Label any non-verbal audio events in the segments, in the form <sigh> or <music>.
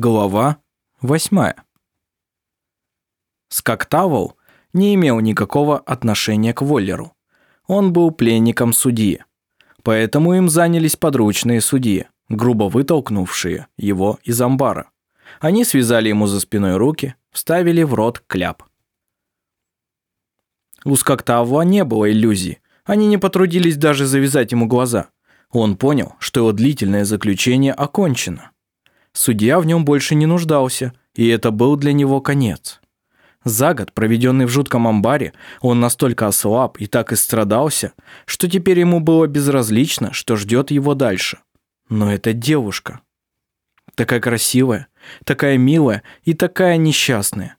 Глава 8. Скоктавл не имел никакого отношения к Воллеру. Он был пленником судьи. Поэтому им занялись подручные судьи, грубо вытолкнувшие его из амбара. Они связали ему за спиной руки, вставили в рот кляп. У Скоктавла не было иллюзий. Они не потрудились даже завязать ему глаза. Он понял, что его длительное заключение окончено. Судья в нем больше не нуждался, и это был для него конец. За год, проведенный в жутком амбаре, он настолько ослаб и так истрадался, что теперь ему было безразлично, что ждет его дальше. Но эта девушка... Такая красивая, такая милая и такая несчастная.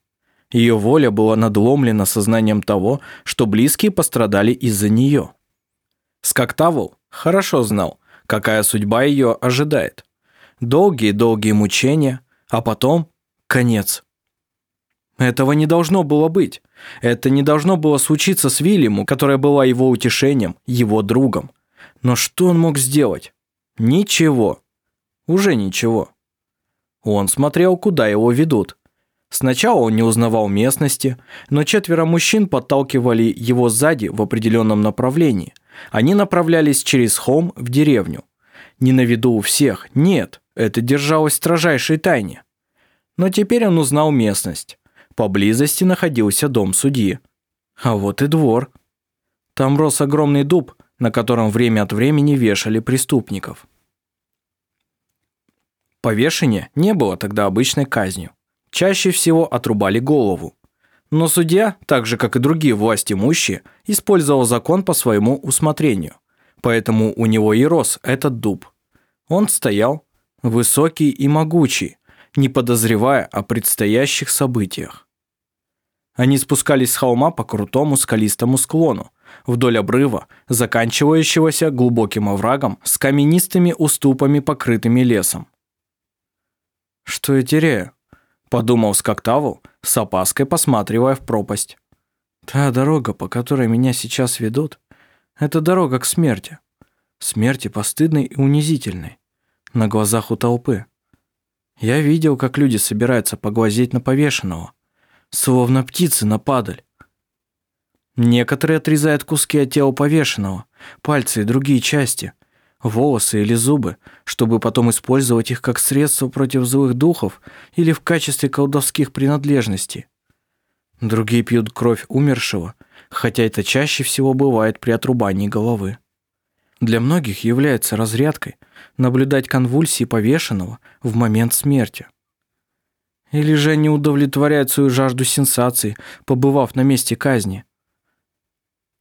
Ее воля была надломлена сознанием того, что близкие пострадали из-за нее. Скоктавл хорошо знал, какая судьба ее ожидает. Долгие-долгие мучения, а потом конец. Этого не должно было быть. Это не должно было случиться с Вильяму, которая была его утешением, его другом. Но что он мог сделать? Ничего. Уже ничего. Он смотрел, куда его ведут. Сначала он не узнавал местности, но четверо мужчин подталкивали его сзади в определенном направлении. Они направлялись через холм в деревню. Не на виду у всех, нет. Это держалось в строжайшей тайне. Но теперь он узнал местность. Поблизости находился дом судьи. А вот и двор. Там рос огромный дуб, на котором время от времени вешали преступников. Повешение не было тогда обычной казнью. Чаще всего отрубали голову. Но судья, так же как и другие власть имущие, использовал закон по своему усмотрению. Поэтому у него и рос этот дуб. Он стоял, высокий и могучий, не подозревая о предстоящих событиях. Они спускались с холма по крутому скалистому склону, вдоль обрыва, заканчивающегося глубоким оврагом с каменистыми уступами, покрытыми лесом. «Что я теряю?» – подумал Скоктавл, с опаской посматривая в пропасть. «Та дорога, по которой меня сейчас ведут, это дорога к смерти. Смерти постыдной и унизительной на глазах у толпы. Я видел, как люди собираются поглазеть на повешенного, словно птицы на падаль. Некоторые отрезают куски от тела повешенного, пальцы и другие части, волосы или зубы, чтобы потом использовать их как средство против злых духов или в качестве колдовских принадлежностей. Другие пьют кровь умершего, хотя это чаще всего бывает при отрубании головы. Для многих является разрядкой наблюдать конвульсии повешенного в момент смерти. Или же они удовлетворяют свою жажду сенсаций, побывав на месте казни.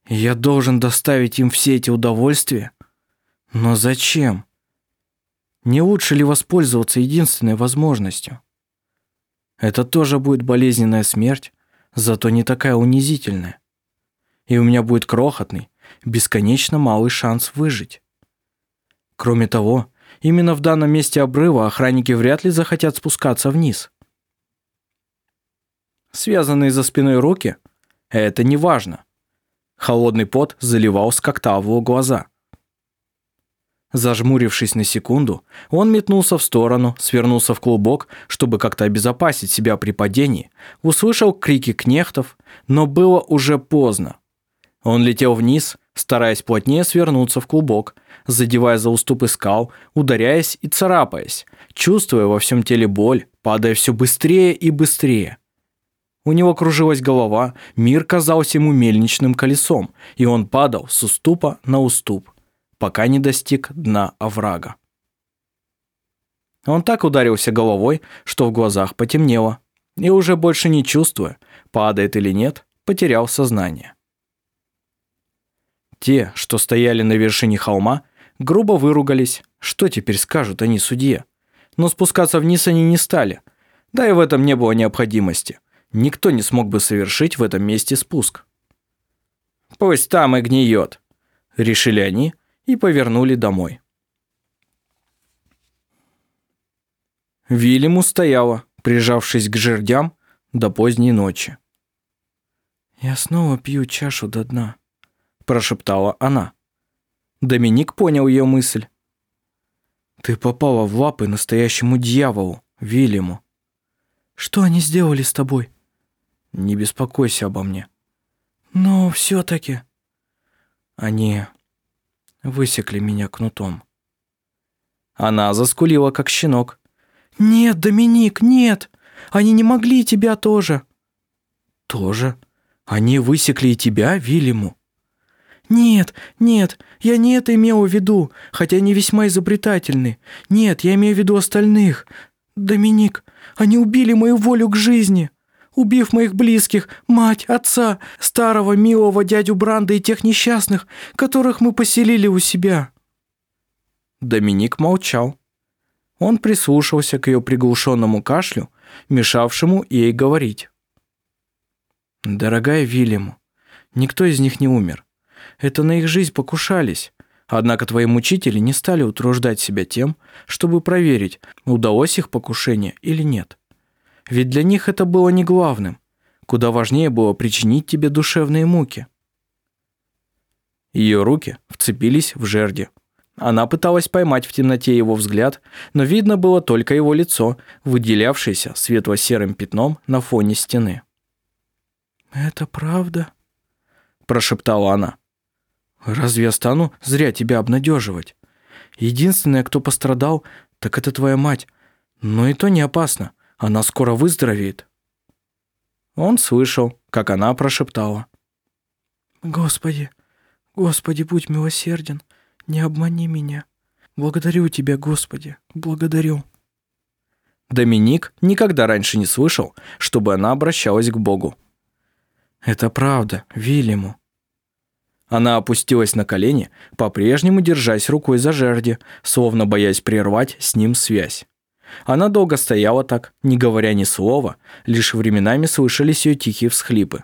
Я должен доставить им все эти удовольствия? Но зачем? Не лучше ли воспользоваться единственной возможностью? Это тоже будет болезненная смерть, зато не такая унизительная. И у меня будет крохотный, бесконечно малый шанс выжить. Кроме того, именно в данном месте обрыва охранники вряд ли захотят спускаться вниз. Связанные за спиной руки – это не важно. Холодный пот заливал Скоктавлу глаза. Зажмурившись на секунду, он метнулся в сторону, свернулся в клубок, чтобы как-то обезопасить себя при падении, услышал крики кнехтов, но было уже поздно. Он летел вниз, стараясь плотнее свернуться в клубок, задевая за уступы скал, ударяясь и царапаясь, чувствуя во всем теле боль, падая все быстрее и быстрее. У него кружилась голова, мир казался ему мельничным колесом, и он падал с уступа на уступ, пока не достиг дна оврага. Он так ударился головой, что в глазах потемнело, и уже больше не чувствуя, падает или нет, потерял сознание. Те, что стояли на вершине холма, грубо выругались. Что теперь скажут они судье? Но спускаться вниз они не стали. Да и в этом не было необходимости. Никто не смог бы совершить в этом месте спуск. «Пусть там и гниет», – решили они и повернули домой. Вильяму стояла, прижавшись к жердям до поздней ночи. «Я снова пью чашу до дна», прошептала она. Доминик понял ее мысль. «Ты попала в лапы настоящему дьяволу», Вильяму. Что они сделали с тобой? Не беспокойся обо мне. Но все-таки... Они высекли меня кнутом. Она заскулила, как щенок. «Нет, Доминик, нет! Они не могли тебя тоже!» «Тоже? Они высекли и тебя, Вильяму?» «Нет, нет, я не это имел в виду, хотя они весьма изобретательны. Нет, я имею в виду остальных. Доминик, они убили мою волю к жизни, убив моих близких, мать, отца, старого милого дядю Бранда и тех несчастных, которых мы поселили у себя». Доминик молчал. Он прислушался к ее приглушенному кашлю, мешавшему ей говорить. «Дорогая Вильяму, никто из них не умер. Это на их жизнь покушались. Однако твои мучители не стали утруждать себя тем, чтобы проверить, удалось их покушение или нет. Ведь для них это было не главным. Куда важнее было причинить тебе душевные муки. Ее руки вцепились в жерди. Она пыталась поймать в темноте его взгляд, но видно было только его лицо, выделявшееся светло-серым пятном на фоне стены. «Это правда?» – прошептала она. «Разве я стану зря тебя обнадеживать? Единственное, кто пострадал, так это твоя мать. Но и то не опасно. Она скоро выздоровеет». Он слышал, как она прошептала. «Господи, Господи, будь милосерден, не обмани меня. Благодарю Тебя, Господи, благодарю». Доминик никогда раньше не слышал, чтобы она обращалась к Богу. «Это правда, Вильяму». Она опустилась на колени, по-прежнему держась рукой за жерди, словно боясь прервать с ним связь. Она долго стояла так, не говоря ни слова, лишь временами слышались ее тихие всхлипы.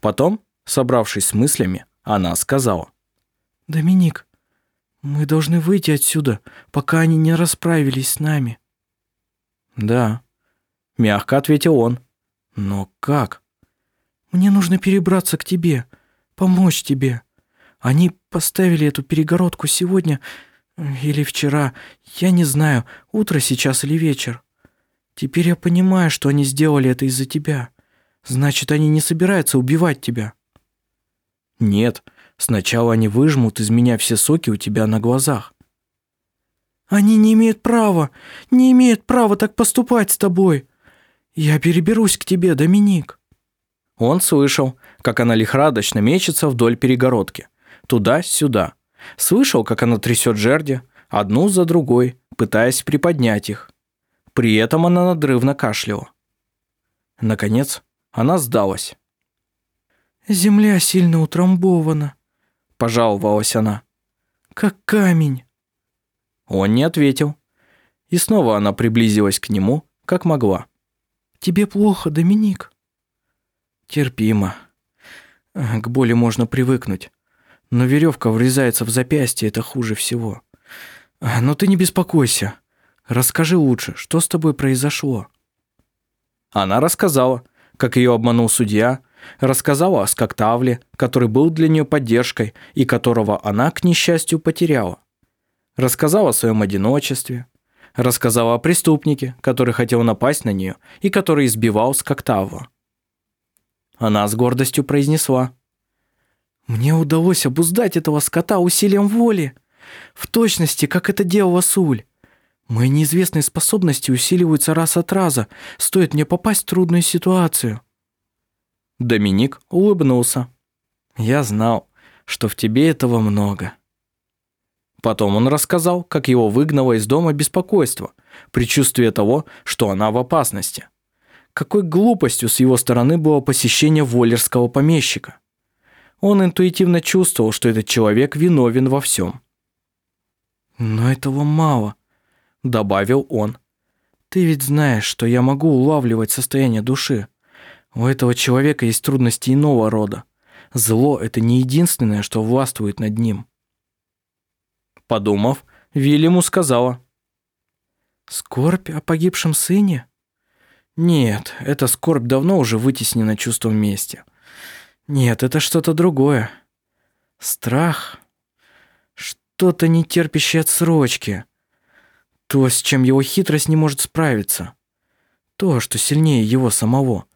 Потом, собравшись с мыслями, она сказала. «Доминик, мы должны выйти отсюда, пока они не расправились с нами». «Да», — мягко ответил он. «Но как?» «Мне нужно перебраться к тебе, помочь тебе. Они поставили эту перегородку сегодня или вчера, я не знаю, утро сейчас или вечер. Теперь я понимаю, что они сделали это из-за тебя. Значит, они не собираются убивать тебя». «Нет, сначала они выжмут из меня все соки у тебя на глазах». «Они не имеют права, не имеют права так поступать с тобой. Я переберусь к тебе, Доминик». Он слышал, как она лихорадочно мечется вдоль перегородки, туда-сюда. Слышал, как она трясет жерди, одну за другой, пытаясь приподнять их. При этом она надрывно кашляла. Наконец, она сдалась. «Земля сильно утрамбована», – пожаловалась она. «Как камень». Он не ответил. И снова она приблизилась к нему, как могла. «Тебе плохо, Доминик?» «Терпимо. К боли можно привыкнуть. Но веревка врезается в запястье, это хуже всего. Но ты не беспокойся. Расскажи лучше, что с тобой произошло?» Она рассказала, как ее обманул судья, рассказала о Скоктавле, который был для нее поддержкой и которого она, к несчастью, потеряла. Рассказала о своем одиночестве, рассказала о преступнике, который хотел напасть на нее и который избивал Скоктавла. Она с гордостью произнесла. «Мне удалось обуздать этого скота усилием воли, в точности, как это делала Суль. Мои неизвестные способности усиливаются раз от раза, стоит мне попасть в трудную ситуацию». Доминик улыбнулся. «Я знал, что в тебе этого много». Потом он рассказал, как его выгнало из дома беспокойство, предчувствие того, что она в опасности. Какой глупостью с его стороны было посещение воллерского помещика. Он интуитивно чувствовал, что этот человек виновен во всем. «Но этого мало», — добавил он. «Ты ведь знаешь, что я могу улавливать состояние души. У этого человека есть трудности иного рода. Зло – это не единственное, что властвует над ним». Подумав, Вильяму сказала. «Скорбь о погибшем сыне?» «Нет, эта скорбь давно уже вытеснена чувством мести. Нет, это что-то другое. Страх. Что-то не терпящее отсрочки. То, с чем его хитрость не может справиться. То, что сильнее его самого.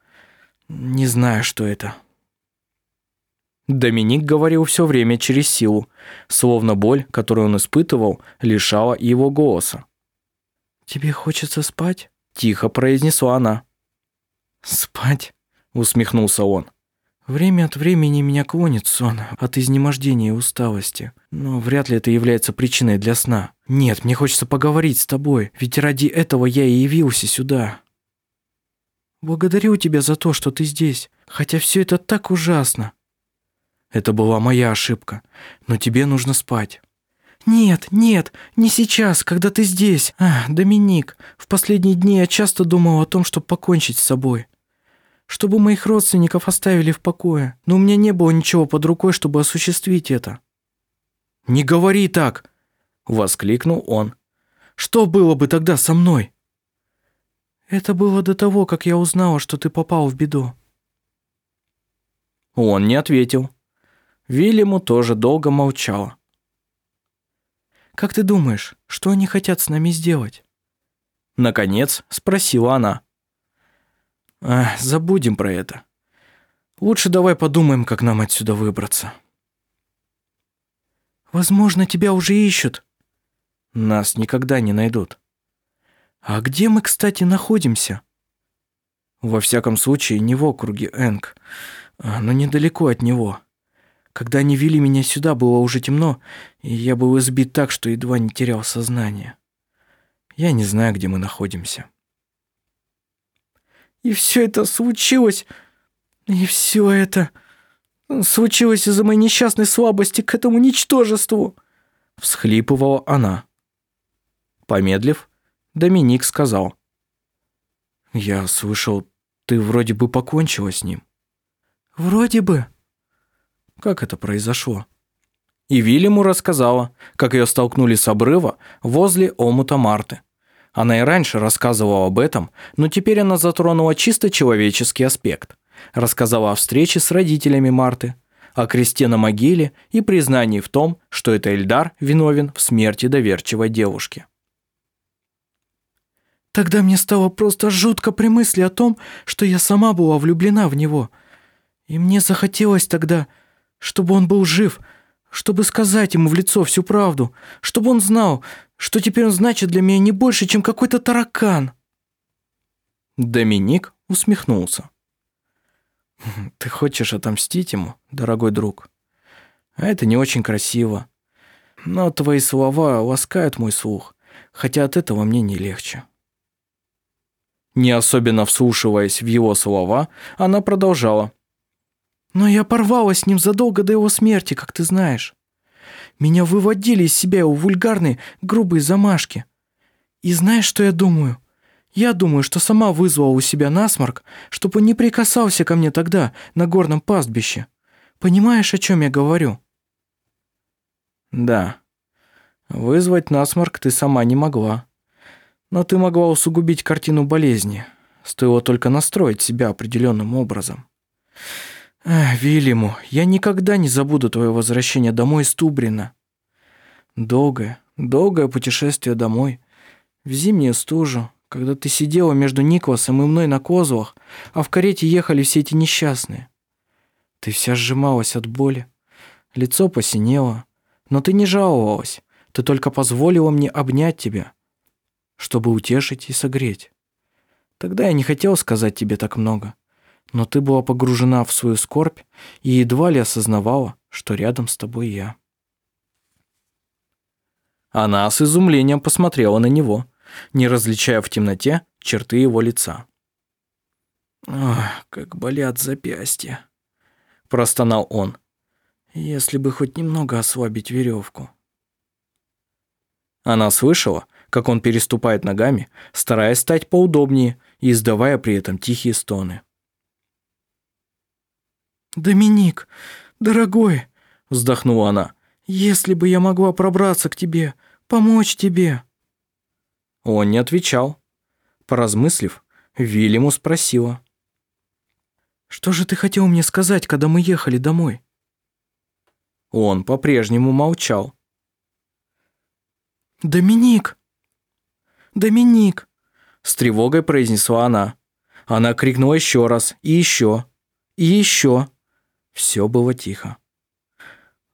Не знаю, что это. Доминик говорил все время через силу, словно боль, которую он испытывал, лишала его голоса. «Тебе хочется спать?» – тихо произнесла она. «Спать?» – усмехнулся он. «Время от времени меня клонит сон от изнемождения и усталости, но вряд ли это является причиной для сна. Нет, мне хочется поговорить с тобой, ведь ради этого я и явился сюда». «Благодарю тебя за то, что ты здесь, хотя все это так ужасно. Это была моя ошибка, но тебе нужно спать. Нет, нет, не сейчас, когда ты здесь. А, Доминик, в последние дни я часто думал о том, чтобы покончить с собой. Чтобы моих родственников оставили в покое, но у меня не было ничего под рукой, чтобы осуществить это. Не говори так, воскликнул он. Что было бы тогда со мной? Это было до того, как я узнала, что ты попал в беду. Он не ответил. Вильяму тоже долго молчала. «Как ты думаешь, что они хотят с нами сделать?» Наконец спросила она. А, «Забудем про это. Лучше давай подумаем, как нам отсюда выбраться». «Возможно, тебя уже ищут». «Нас никогда не найдут». «А где мы, кстати, находимся?» «Во всяком случае, не в округе Энг, а, но недалеко от него». Когда они вели меня сюда, было уже темно, и я был избит так, что едва не терял сознание. Я не знаю, где мы находимся. И все это случилось, и все это случилось из-за моей несчастной слабости к этому ничтожеству, всхлипывала она. Помедлив, Доминик сказал. «Я слышал, ты вроде бы покончила с ним». «Вроде бы», как это произошло. И Вильяму рассказала, как ее столкнули с обрыва возле омута Марты. Она и раньше рассказывала об этом, но теперь она затронула чисто человеческий аспект. Рассказала о встрече с родителями Марты, о кресте на могиле и признании в том, что это Эльдар виновен в смерти доверчивой девушки. Тогда мне стало просто жутко при мысли о том, что я сама была влюблена в него. И мне захотелось тогда чтобы он был жив, чтобы сказать ему в лицо всю правду, чтобы он знал, что теперь он значит для меня не больше, чем какой-то таракан. Доминик усмехнулся. <laughs> Ты хочешь отомстить ему, дорогой друг? А это не очень красиво. Но твои слова ласкают мой слух, хотя от этого мне не легче. Не особенно вслушиваясь в его слова, она продолжала. Но я порвала с ним задолго до его смерти, как ты знаешь. Меня выводили из себя его вульгарные, грубые замашки. И знаешь, что я думаю? Я думаю, что сама вызвала у себя насморк, чтобы он не прикасался ко мне тогда, на горном пастбище. Понимаешь, о чем я говорю?» «Да. Вызвать насморк ты сама не могла. Но ты могла усугубить картину болезни. Стоило только настроить себя определенным образом». Вильяму, я никогда не забуду твое возвращение домой из Тубрина. Долгое, долгое путешествие домой. В зимнюю стужу, когда ты сидела между Никвасом и мной на козлах, а в карете ехали все эти несчастные. Ты вся сжималась от боли. Лицо посинело, но ты не жаловалась. Ты только позволила мне обнять тебя, чтобы утешить и согреть. Тогда я не хотел сказать тебе так много но ты была погружена в свою скорбь и едва ли осознавала, что рядом с тобой я. Она с изумлением посмотрела на него, не различая в темноте черты его лица. «Ох, как болят запястья», – простонал он. «Если бы хоть немного ослабить веревку». Она слышала, как он переступает ногами, стараясь стать поудобнее и издавая при этом тихие стоны. «Доминик, дорогой!» – вздохнула она. «Если бы я могла пробраться к тебе, помочь тебе!» Он не отвечал. Поразмыслив, Вильяму спросила. «Что же ты хотел мне сказать, когда мы ехали домой?» Он по-прежнему молчал. «Доминик!» Доминик!» С тревогой произнесла она. Она крикнула еще раз, и еще, и еще. Все было тихо.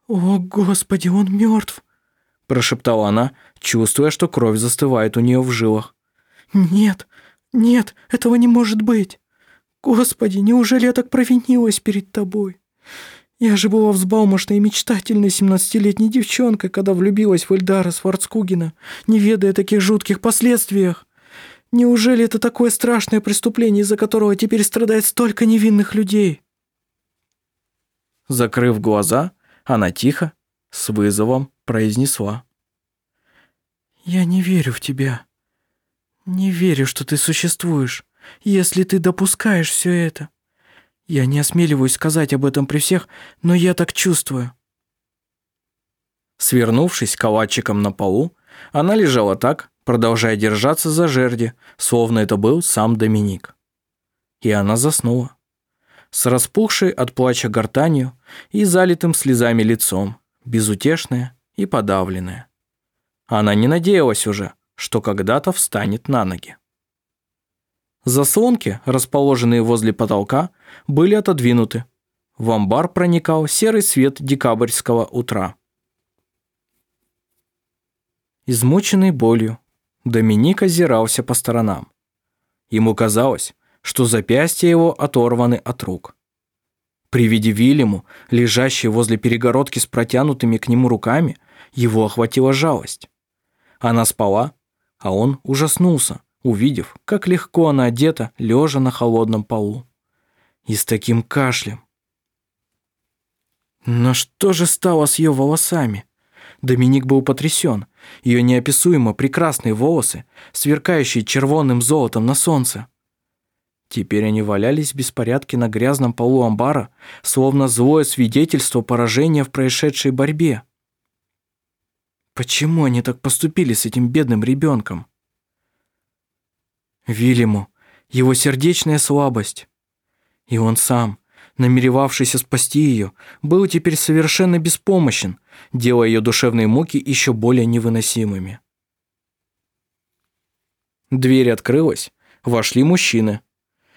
«О, Господи, он мертв!» Прошептала она, чувствуя, что кровь застывает у нее в жилах. «Нет, нет, этого не может быть! Господи, неужели я так провинилась перед тобой? Я же была взбалмошной и мечтательной семнадцатилетней девчонкой, когда влюбилась в Эльдара Сварцкугина, не ведая таких жутких последствиях. Неужели это такое страшное преступление, из-за которого теперь страдает столько невинных людей?» Закрыв глаза, она тихо, с вызовом произнесла. «Я не верю в тебя. Не верю, что ты существуешь, если ты допускаешь все это. Я не осмеливаюсь сказать об этом при всех, но я так чувствую». Свернувшись калачиком на полу, она лежала так, продолжая держаться за жерди, словно это был сам Доминик. И она заснула. С распухшей от плача гортанью и залитым слезами лицом, безутешная и подавленная. Она не надеялась уже, что когда-то встанет на ноги. Заслонки, расположенные возле потолка, были отодвинуты. В амбар проникал серый свет декабрьского утра. Измученный болью, Доминик озирался по сторонам. Ему казалось, что запястья его оторваны от рук. При виде Вильяму, лежащей возле перегородки с протянутыми к нему руками, его охватила жалость. Она спала, а он ужаснулся, увидев, как легко она одета, лежа на холодном полу. И с таким кашлем. Но что же стало с ее волосами? Доминик был потрясен. Ее неописуемо прекрасные волосы, сверкающие червонным золотом на солнце. Теперь они валялись в беспорядке на грязном полу амбара, словно злое свидетельство поражения в происшедшей борьбе. Почему они так поступили с этим бедным ребенком? Вильяму, его сердечная слабость. И он сам, намеревавшийся спасти ее, был теперь совершенно беспомощен, делая ее душевные муки еще более невыносимыми. Дверь открылась, вошли мужчины.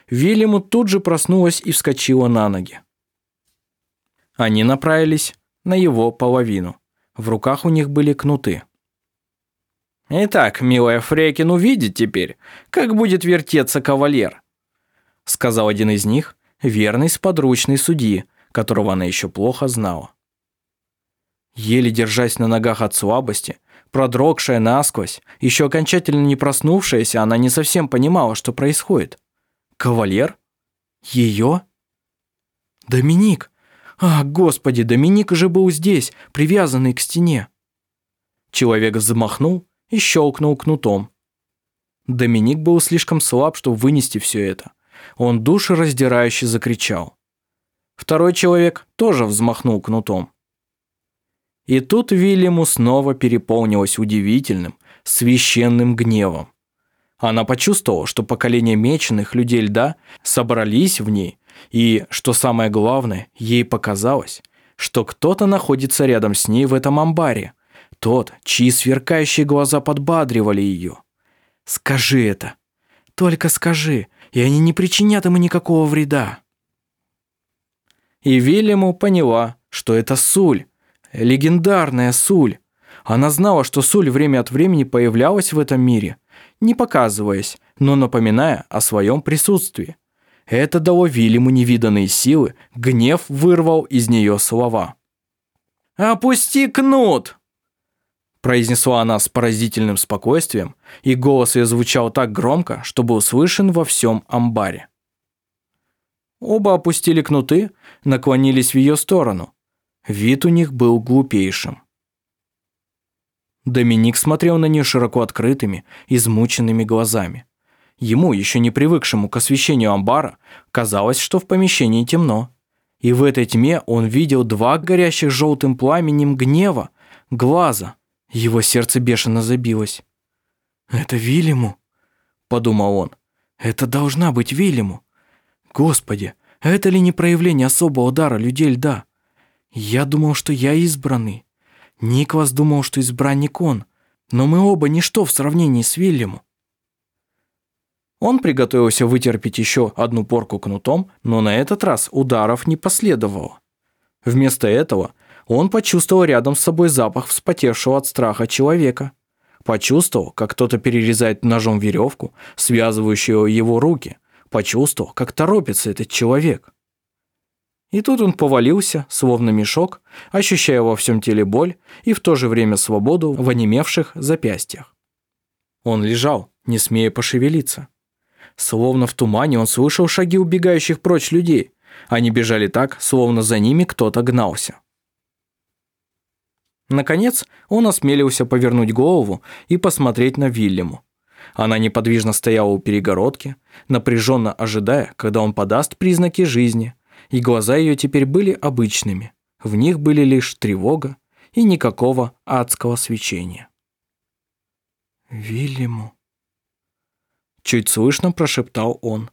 Вильяму тут же проснулась и вскочила на ноги. Они направились на его половину. В руках у них были кнуты. «Итак, милая Фрекин увидит теперь, как будет вертеться кавалер», сказал один из них, верный сподручный судьи, которого она еще плохо знала. Еле держась на ногах от слабости, продрогшая насквозь, еще окончательно не проснувшаяся, она не совсем понимала, что происходит. Кавалер? Ее? Доминик! А, господи, Доминик уже был здесь, привязанный к стене. Человек взмахнул и щелкнул кнутом. Доминик был слишком слаб, чтобы вынести все это. Он душераздирающе закричал. Второй человек тоже взмахнул кнутом. И тут Вильяму снова переполнилось удивительным, священным гневом. Она почувствовала, что поколение меченых людей льда собрались в ней, и, что самое главное, ей показалось, что кто-то находится рядом с ней в этом амбаре, тот, чьи сверкающие глаза подбадривали ее. «Скажи это! Только скажи, и они не причинят ему никакого вреда!» И Вильяму поняла, что это Суль, легендарная Суль. Она знала, что Суль время от времени появлялась в этом мире, не показываясь, но напоминая о своем присутствии. Это дало Вильяму невиданные силы, гнев вырвал из нее слова. «Опусти кнут!» произнесла она с поразительным спокойствием, и голос ее звучал так громко, что был слышен во всем амбаре. Оба опустили кнуты, наклонились в ее сторону. Вид у них был глупейшим. Доминик смотрел на нее широко открытыми, измученными глазами. Ему, еще не привыкшему к освещению амбара, казалось, что в помещении темно. И в этой тьме он видел два горящих желтым пламенем гнева, глаза – его сердце бешено забилось. «Это Вильяму?» – подумал он. «Это должна быть Вильяму. Господи, это ли не проявление особого дара людей льда? Я думал, что я избранный. Никвас думал, что избранник он. Но мы оба ничто в сравнении с Вильяму. Он приготовился вытерпеть еще одну порку кнутом, но на этот раз ударов не последовало. Вместо этого он почувствовал рядом с собой запах вспотевшего от страха человека. Почувствовал, как кто-то перерезает ножом веревку, связывающую его руки. Почувствовал, как торопится этот человек. И тут он повалился, словно мешок, ощущая во всем теле боль и в то же время свободу в онемевших запястьях. Он лежал, не смея пошевелиться. Словно в тумане он слышал шаги убегающих прочь людей. Они бежали так, словно за ними кто-то гнался. Наконец, он осмелился повернуть голову и посмотреть на Вильяму. Она неподвижно стояла у перегородки, напряженно ожидая, когда он подаст признаки жизни, и глаза ее теперь были обычными. В них были лишь тревога и никакого адского свечения. «Вильяму», — чуть слышно прошептал он.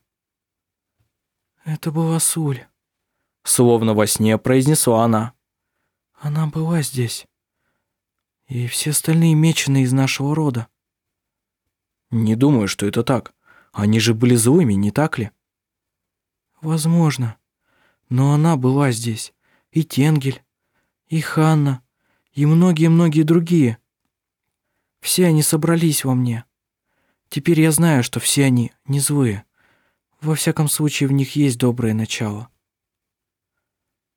«Это была Суль», — словно во сне произнесла она. «Она была здесь. И все остальные меченые из нашего рода». «Не думаю, что это так. Они же были злыми, не так ли?» «Возможно. Но она была здесь. И Тенгель, и Ханна, и многие-многие другие. Все они собрались во мне. Теперь я знаю, что все они не злые. Во всяком случае, в них есть доброе начало.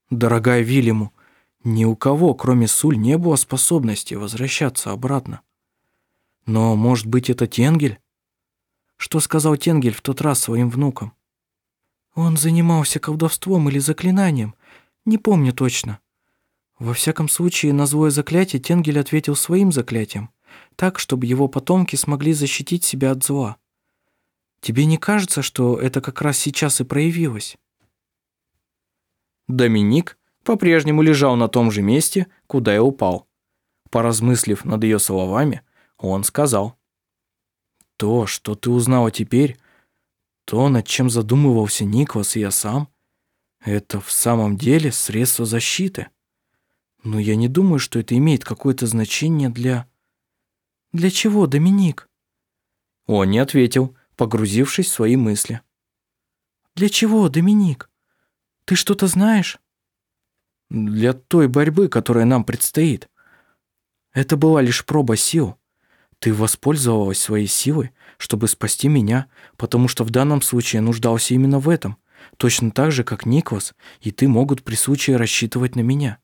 Дорогая Вильяму, ни у кого, кроме Суль, не было способности возвращаться обратно. Но, может быть, это Тенгель? Что сказал Тенгель в тот раз своим внукам? Он занимался колдовством или заклинанием, не помню точно. Во всяком случае, на злое заклятие Тенгель ответил своим заклятием так, чтобы его потомки смогли защитить себя от зла. Тебе не кажется, что это как раз сейчас и проявилось? Доминик по-прежнему лежал на том же месте, куда и упал. Поразмыслив над ее словами, он сказал. «То, что ты узнала теперь, то, над чем задумывался Никлас и я сам, это в самом деле средство защиты. Но я не думаю, что это имеет какое-то значение для...» «Для чего, Доминик?» Он не ответил, погрузившись в свои мысли. «Для чего, Доминик? Ты что-то знаешь?» «Для той борьбы, которая нам предстоит. Это была лишь проба сил. Ты воспользовалась своей силой, чтобы спасти меня, потому что в данном случае нуждался именно в этом, точно так же, как Никлас и ты могут при случае рассчитывать на меня».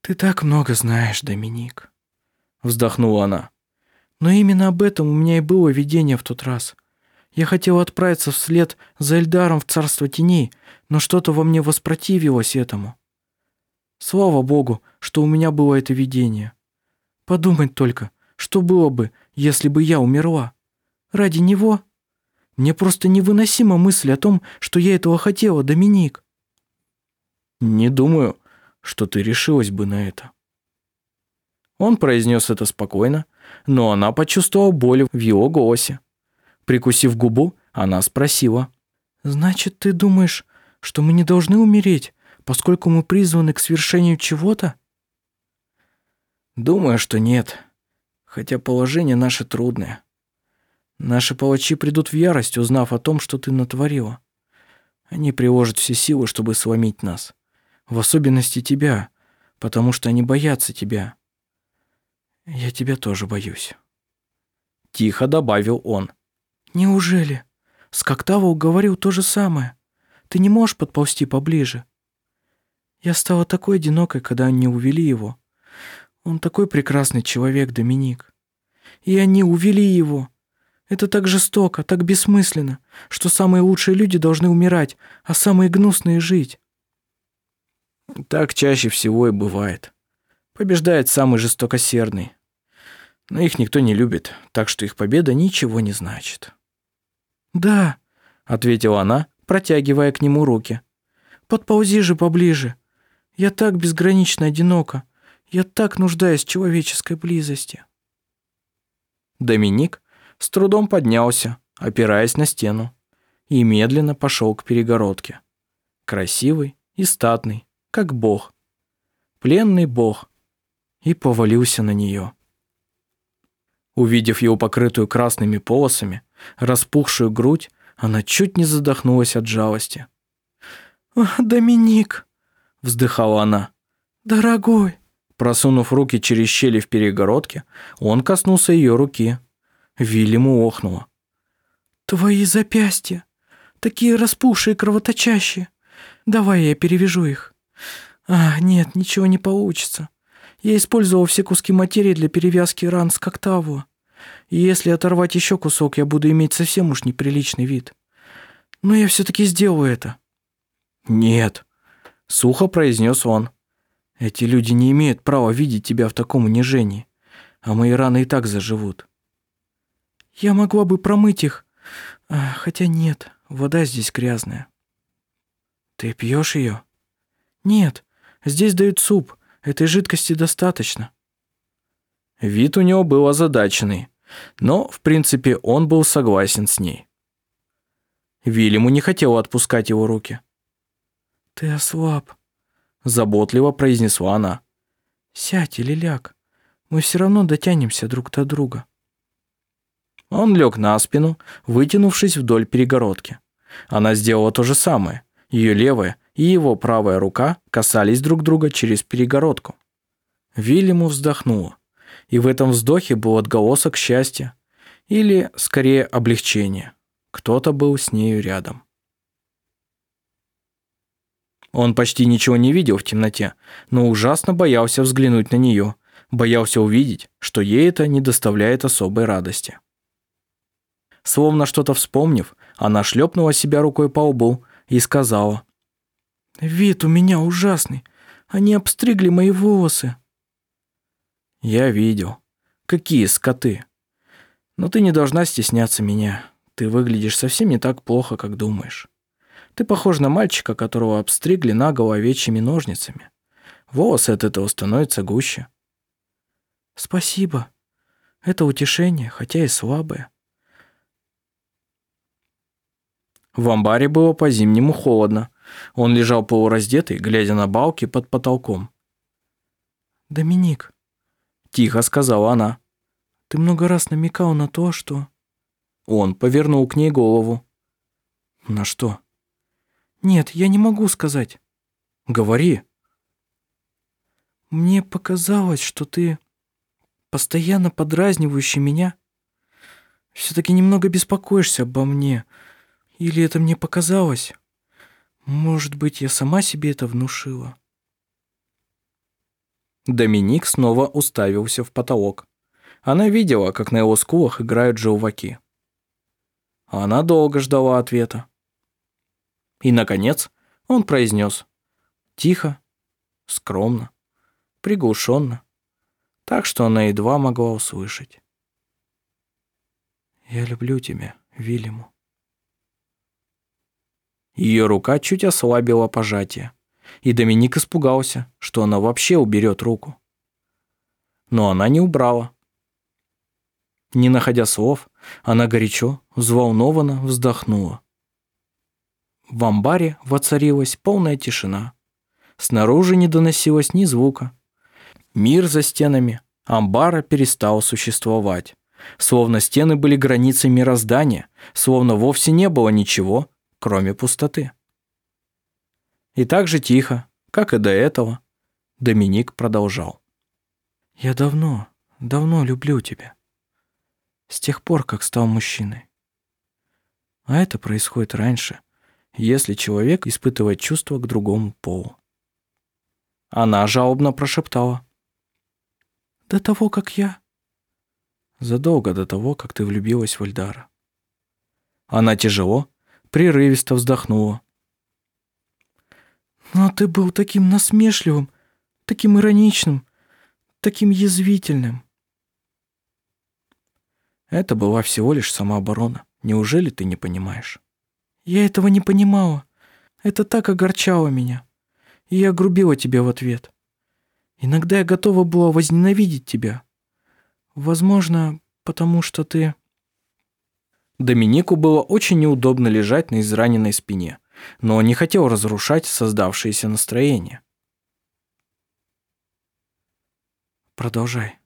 «Ты так много знаешь, Доминик», вздохнула она. Но именно об этом у меня и было видение в тот раз. Я хотела отправиться вслед за Эльдаром в царство теней, но что-то во мне воспротивилось этому. Слава богу, что у меня было это видение. Подумать только, что было бы, если бы я умерла? Ради него? Мне просто невыносима мысль о том, что я этого хотела, Доминик. Не думаю, что ты решилась бы на это. Он произнес это спокойно, но она почувствовала боль в его голосе. Прикусив губу, она спросила. «Значит, ты думаешь, что мы не должны умереть, поскольку мы призваны к свершению чего-то?» «Думаю, что нет. Хотя положение наше трудное. Наши палачи придут в ярость, узнав о том, что ты натворила. Они приложат все силы, чтобы сломить нас. В особенности тебя, потому что они боятся тебя. «Я тебя тоже боюсь», — тихо добавил он. «Неужели? Скоктавол говорил то же самое. Ты не можешь подползти поближе. Я стала такой одинокой, когда они увели его. Он такой прекрасный человек, Доминик. И они увели его. Это так жестоко, так бессмысленно, что самые лучшие люди должны умирать, а самые гнусные жить». Так чаще всего и бывает. Побеждает самый жестокосердный. Но их никто не любит, так что их победа ничего не значит. «Да», — ответила она, протягивая к нему руки. «Подползи же поближе. Я так безгранично одинока. Я так нуждаюсь в человеческой близости». Доминик с трудом поднялся, опираясь на стену, и медленно пошел к перегородке. Красивый и статный, как бог. Пленный бог. И повалился на нее. Увидев его покрытую красными полосами, распухшую грудь, она чуть не задохнулась от жалости. «Доминик!» – вздыхала она. «Дорогой!» Просунув руки через щели в перегородке, он коснулся ее руки. Вильяму охнуло. «Твои запястья! Такие распухшие, кровоточащие! Давай я перевяжу их!» «А, нет, ничего не получится. Я использовал все куски материи для перевязки ран с коктаву. И если оторвать еще кусок, я буду иметь совсем уж неприличный вид. Но я все-таки сделаю это». «Нет», — сухо произнес он. «Эти люди не имеют права видеть тебя в таком унижении, а мои раны и так заживут». «Я могла бы промыть их, а, хотя нет, вода здесь грязная». «Ты пьешь ее?» «Нет, здесь дают суп, этой жидкости достаточно». Вид у него был озадаченный, но, в принципе, он был согласен с ней. Вильяму не хотел отпускать его руки. «Ты ослаб», – заботливо произнесла она. «Сядь или ляг, мы все равно дотянемся друг до друга». Он лег на спину, вытянувшись вдоль перегородки. Она сделала то же самое. Ее левая и его правая рука касались друг друга через перегородку. Вильяму вздохнула, и в этом вздохе был отголосок счастья, или, скорее, облегчения. Кто-то был с нею рядом. Он почти ничего не видел в темноте, но ужасно боялся взглянуть на нее, боялся увидеть, что ей это не доставляет особой радости. Словно что-то вспомнив, она шлепнула себя рукой по лбу и сказала. «Вид у меня ужасный. Они обстригли мои волосы». «Я видел. Какие скоты. Но ты не должна стесняться меня. Ты выглядишь совсем не так плохо, как думаешь». Ты похож на мальчика, которого обстригли наголо овечьими ножницами. Волосы от этого становятся гуще. Спасибо. Это утешение, хотя и слабое. В амбаре было по-зимнему холодно. Он лежал полураздетый, глядя на балки под потолком. «Доминик», — тихо сказала она, — «ты много раз намекал на то, что...» Он повернул к ней голову. «На что?» Нет, я не могу сказать. Говори. Мне показалось, что ты, постоянно подразнивающий меня, все-таки немного беспокоишься обо мне. Или это мне показалось? Может быть, я сама себе это внушила? Доминик снова уставился в потолок. Она видела, как на его скулах играют желваки. Она долго ждала ответа. И, наконец, он произнес. Тихо, скромно, приглушенно, так что она едва могла услышать. «Я люблю тебя, Вильяму». Ее рука чуть ослабила пожатие, и Доминик испугался, что она вообще уберет руку. Но она не убрала. Не находя слов, она горячо, взволнованно вздохнула. В амбаре воцарилась полная тишина. Снаружи не доносилось ни звука. Мир за стенами амбара перестал существовать. Словно стены были границей мироздания, словно вовсе не было ничего, кроме пустоты. И так же тихо, как и до этого, Доминик продолжал. «Я давно, давно люблю тебя. С тех пор, как стал мужчиной. А это происходит раньше, если человек испытывает чувства к другому полу. Она жалобно прошептала. «До того, как я...» «Задолго до того, как ты влюбилась в Эльдара». Она тяжело, прерывисто вздохнула. «Но ты был таким насмешливым, таким ироничным, таким язвительным». Это была всего лишь самооборона. Неужели ты не понимаешь? Я этого не понимала. Это так огорчало меня. И я грубила тебе в ответ. Иногда я готова была возненавидеть тебя. Возможно, потому что ты... Доминику было очень неудобно лежать на израненной спине, но он не хотел разрушать создавшееся настроение. Продолжай.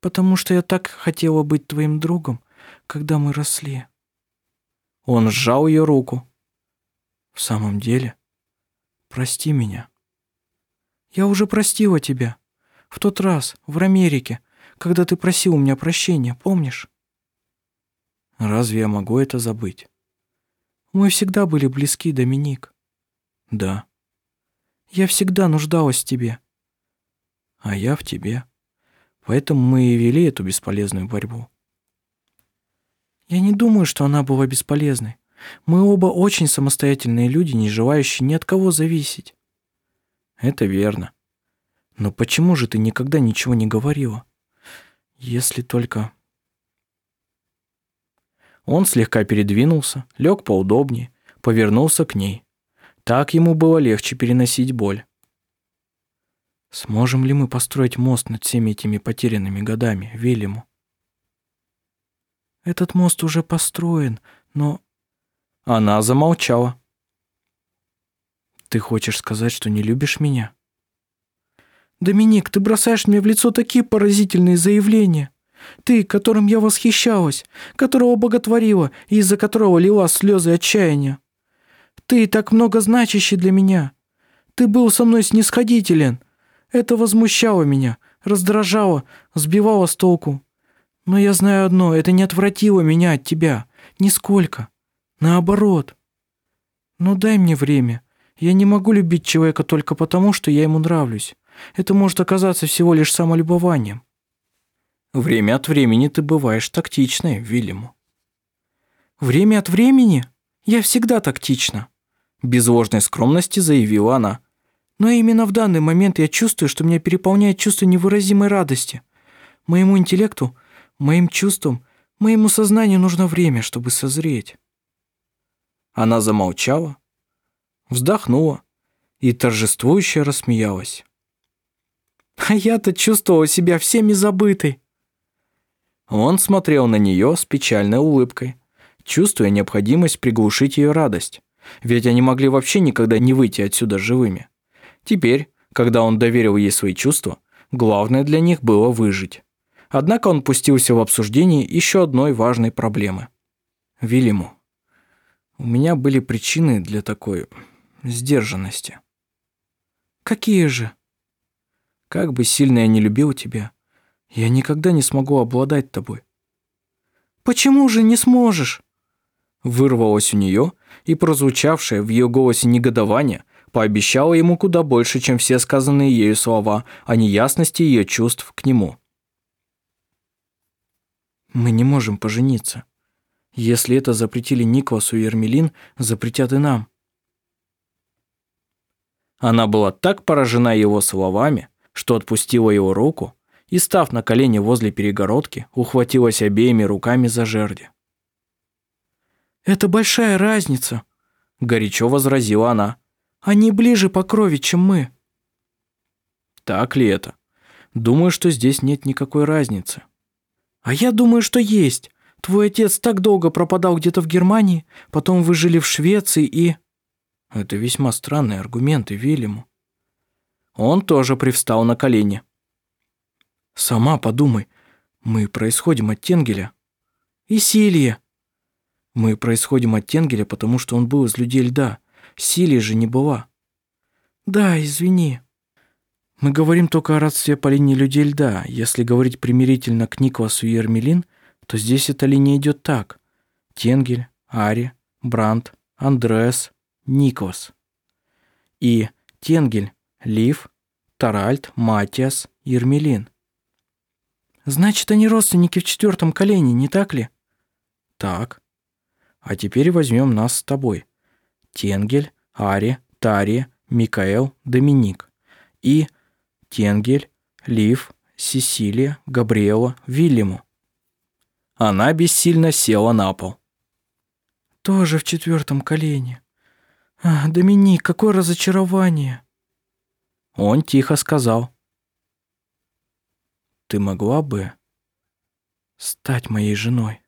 Потому что я так хотела быть твоим другом, когда мы росли. Он сжал ее руку. В самом деле, прости меня. Я уже простила тебя. В тот раз, в Америке, когда ты просил у меня прощения, помнишь? Разве я могу это забыть? Мы всегда были близки, Доминик. Да. Я всегда нуждалась в тебе. А я в тебе. Поэтому мы и вели эту бесполезную борьбу. Я не думаю, что она была бесполезной. Мы оба очень самостоятельные люди, не желающие ни от кого зависеть. Это верно. Но почему же ты никогда ничего не говорила? Если только... Он слегка передвинулся, лег поудобнее, повернулся к ней. Так ему было легче переносить боль. Сможем ли мы построить мост над всеми этими потерянными годами, Вильяму? Этот мост уже построен, но... Она замолчала. Ты хочешь сказать, что не любишь меня? Доминик, ты бросаешь мне в лицо такие поразительные заявления. Ты, которым я восхищалась, которого боготворила и из-за которого лила слезы отчаяния. Ты так много значащий для меня. Ты был со мной снисходителен. Это возмущало меня, раздражало, сбивало с толку. Но я знаю одно, это не отвратило меня от тебя. Нисколько. Наоборот. Но дай мне время. Я не могу любить человека только потому, что я ему нравлюсь. Это может оказаться всего лишь самолюбованием. Время от времени ты бываешь тактичной, Вильяму. Время от времени? Я всегда тактична. Без ложной скромности заявила она. Но именно в данный момент я чувствую, что меня переполняет чувство невыразимой радости. Моему интеллекту, моим чувствам, моему сознанию нужно время, чтобы созреть. Она замолчала, вздохнула и торжествующе рассмеялась. А я-то чувствовала себя всеми забытой. Он смотрел на нее с печальной улыбкой, чувствуя необходимость приглушить ее радость, ведь они могли вообще никогда не выйти отсюда живыми. Теперь, когда он доверил ей свои чувства, главное для них было выжить. Однако он пустился в обсуждение еще одной важной проблемы. Вильяму, у меня были причины для такой сдержанности. Какие же? Как бы сильно я не любил тебя, я никогда не смогу обладать тобой. Почему же не сможешь? Вырвалось у нее, и прозвучавшее в ее голосе негодование пообещало ему куда больше, чем все сказанные ею слова о неясности ее чувств к нему. Мы не можем пожениться. Если это запретили Никвасу и Ермелин, запретят и нам. Она была так поражена его словами, что отпустила его руку и, став на колени возле перегородки, ухватилась обеими руками за жерди. «Это большая разница», — горячо возразила она. «Они ближе по крови, чем мы». Так ли это? Думаю, что здесь нет никакой разницы. А я думаю, что есть. Твой отец так долго пропадал где-то в Германии, потом вы жили в Швеции и... Это весьма странные аргументы Вильяму. Он тоже привстал на колени. Сама подумай, мы происходим от Тенгеля. И Силия. Мы происходим от Тенгеля, потому что он был из людей льда. Силия же не была. Да, извини. Мы говорим только о родстве по линии людей льда. Если говорить примирительно к Никвасу и Ермелин, то здесь эта линия идет так. Тенгель, Ари, Бранд, Андреас, Никвас. И Тенгель, Лив, Таральд, Матиас, Ермелин. Значит, они родственники в четвертом колене, не так ли? Так. А теперь возьмем нас с тобой. Тенгель, Ари, Тари, Микаэл, Доминик. И Тенгель, Лив, Сесилия, Габриэла, Вильяму. Она бессильно села на пол. Тоже в четвертом колене. А, Доминик, какое разочарование. Он тихо сказал ты могла бы стать моей женой?»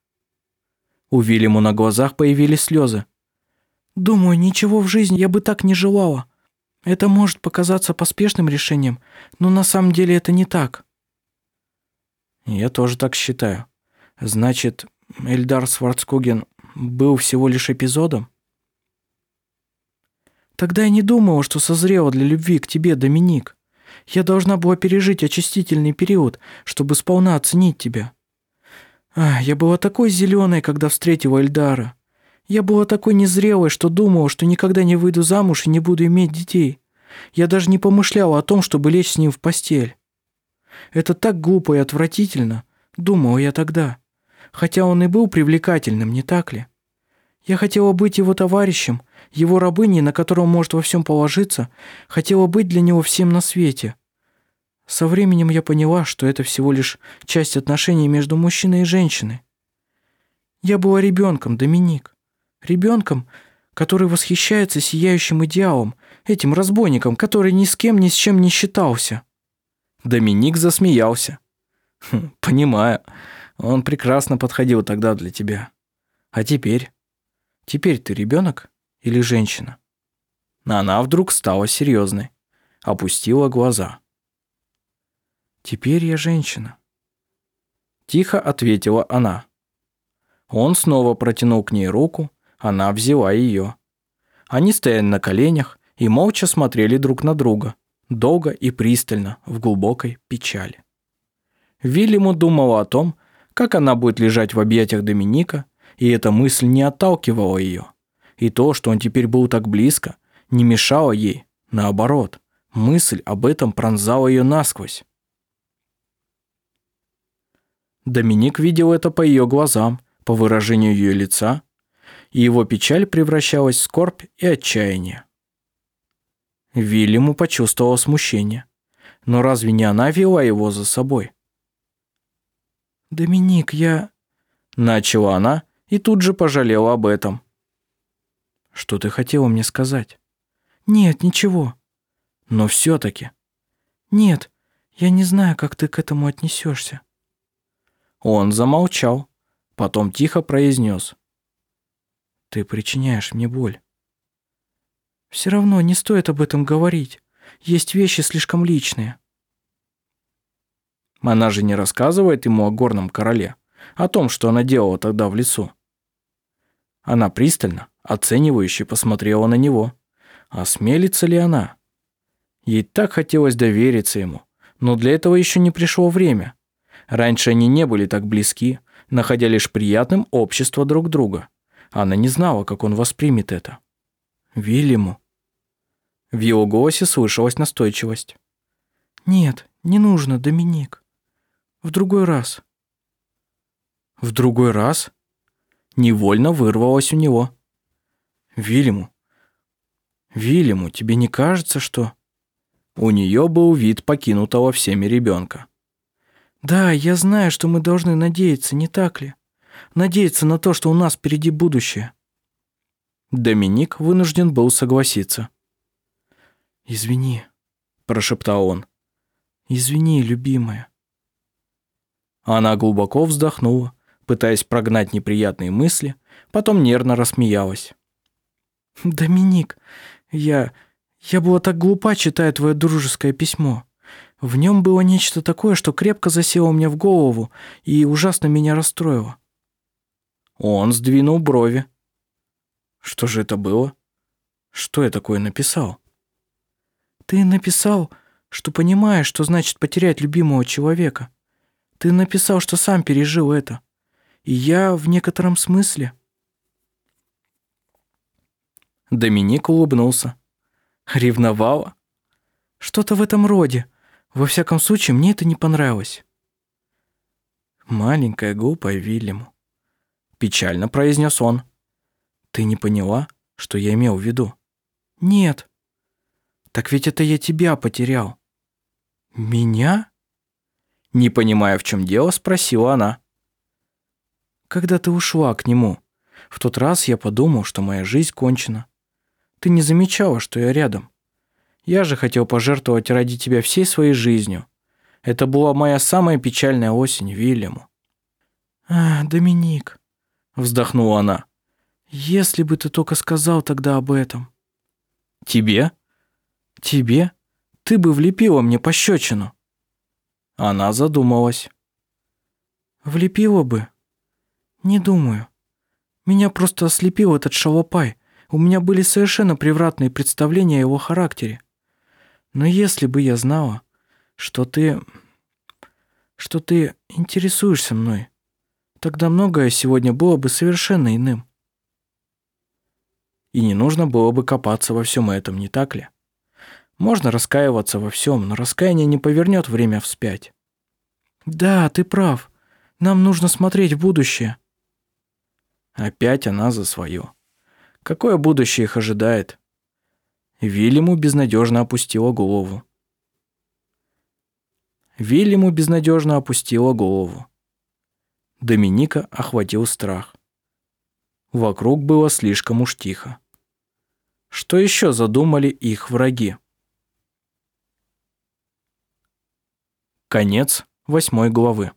У Вильяму на глазах появились слезы. «Думаю, ничего в жизни я бы так не желала. Это может показаться поспешным решением, но на самом деле это не так». «Я тоже так считаю. Значит, Эльдар Сварцкоген был всего лишь эпизодом? Тогда я не думала, что созрела для любви к тебе, Доминик. Я должна была пережить очистительный период, чтобы сполна оценить тебя. А, я была такой зеленой, когда встретила Эльдара. Я была такой незрелой, что думала, что никогда не выйду замуж и не буду иметь детей. Я даже не помышляла о том, чтобы лечь с ним в постель. Это так глупо и отвратительно, думала я тогда. Хотя он и был привлекательным, не так ли? Я хотела быть его товарищем, его рабыней, на которого может во всем положиться, хотела быть для него всем на свете. Со временем я поняла, что это всего лишь часть отношений между мужчиной и женщиной. Я была ребенком, Доминик. Ребенком, который восхищается сияющим идеалом, этим разбойником, который ни с кем ни с чем не считался. Доминик засмеялся. «Хм, «Понимаю. Он прекрасно подходил тогда для тебя. А теперь? Теперь ты ребенок или женщина?» Она вдруг стала серьезной, опустила глаза. «Теперь я женщина», – тихо ответила она. Он снова протянул к ней руку, она взяла ее. Они стояли на коленях и молча смотрели друг на друга, долго и пристально, в глубокой печали. Вильяму думала о том, как она будет лежать в объятиях Доминика, и эта мысль не отталкивала ее. И то, что он теперь был так близко, не мешало ей, наоборот, мысль об этом пронзала ее насквозь. Доминик видел это по ее глазам, по выражению ее лица, и его печаль превращалась в скорбь и отчаяние. Вильяму почувствовал смущение. Но разве не она вела его за собой? «Доминик, я...» Начала она и тут же пожалела об этом. «Что ты хотела мне сказать?» «Нет, ничего». «Но все-таки...» «Нет, я не знаю, как ты к этому отнесешься». Он замолчал, потом тихо произнес. «Ты причиняешь мне боль». «Все равно не стоит об этом говорить. Есть вещи слишком личные». Она же не рассказывает ему о горном короле, о том, что она делала тогда в лесу. Она пристально, оценивающе посмотрела на него. Осмелится ли она? Ей так хотелось довериться ему, но для этого еще не пришло время. Раньше они не были так близки, находя лишь приятным общество друг друга. Она не знала, как он воспримет это. Вильяму. В его голосе слышалась настойчивость. «Нет, не нужно, Доминик. В другой раз». «В другой раз?» Невольно вырвалось у него. «Вильяму, Вильяму, тебе не кажется, что...» У нее был вид покинутого всеми ребенка. «Да, я знаю, что мы должны надеяться, не так ли? Надеяться на то, что у нас впереди будущее». Доминик вынужден был согласиться. «Извини», – прошептал он. «Извини, любимая». Она глубоко вздохнула, пытаясь прогнать неприятные мысли, потом нервно рассмеялась. «Доминик, я... я была так глупа, читая твое дружеское письмо. В нем было нечто такое, что крепко засело мне в голову и ужасно меня расстроило». Он сдвинул брови. Что же это было? Что я такое написал? Ты написал, что понимаешь, что значит потерять любимого человека. Ты написал, что сам пережил это. И я в некотором смысле. Доминик улыбнулся. Ревновала? Что-то в этом роде. Во всяком случае, мне это не понравилось. Маленькая глупая Вильяму. Печально произнес он. Ты не поняла, что я имел в виду? Нет. Так ведь это я тебя потерял. Меня? Не понимая, в чем дело, спросила она. Когда ты ушла к нему, в тот раз я подумал, что моя жизнь кончена. Ты не замечала, что я рядом. Я же хотел пожертвовать ради тебя всей своей жизнью. Это была моя самая печальная осень, Вильяму. «А, Доминик», — вздохнула она, — «если бы ты только сказал тогда об этом». «Тебе?» «Тебе? Ты бы влепила мне пощечину». Она задумалась. «Влепила бы?» Не думаю. Меня просто ослепил этот шалопай. У меня были совершенно превратные представления о его характере. Но если бы я знала, что ты... что ты интересуешься мной, тогда многое сегодня было бы совершенно иным. И не нужно было бы копаться во всем этом, не так ли? Можно раскаиваться во всем, но раскаяние не повернет время вспять. Да, ты прав. Нам нужно смотреть в будущее. Опять она за свое. Какое будущее их ожидает? Вильяму безнадежно опустила голову. Вильяму безнадежно опустила голову. Доминика охватил страх. Вокруг было слишком уж тихо. Что еще задумали их враги? Конец восьмой главы.